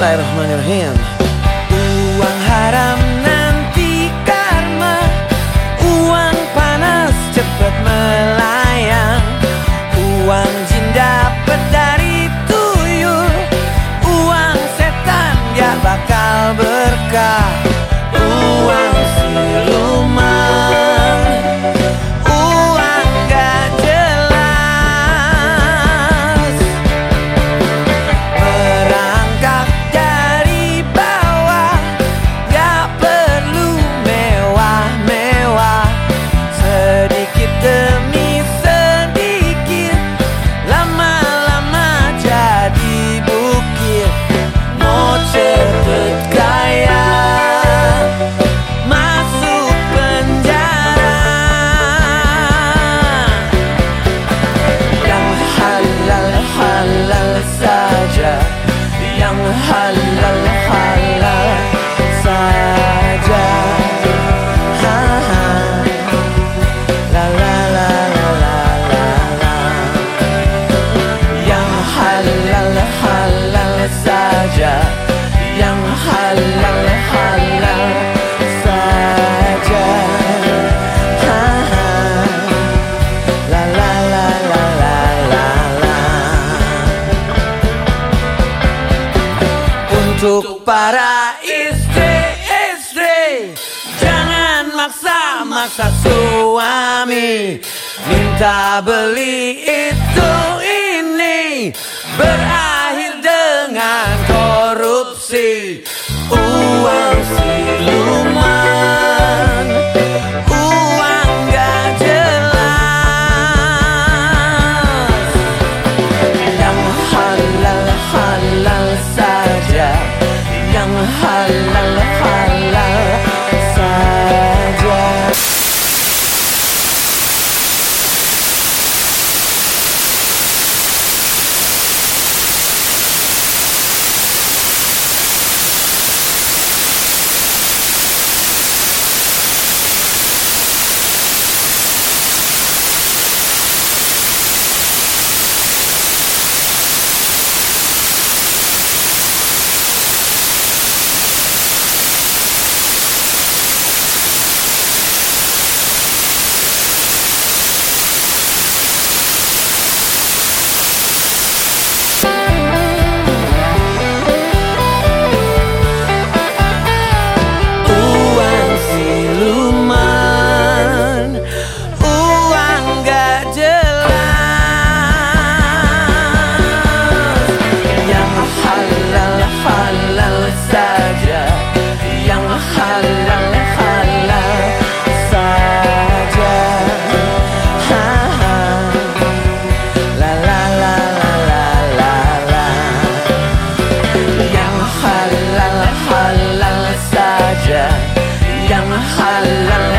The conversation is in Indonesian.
Bismillahirrahmanirrahim. Untuk para istri-istri Jangan maksa-maksa suami. Minta beli itu ini. Berakhir dengan korupsi. Cuman Uang gak jelas. Yang halal halal saja. Yang halal alone.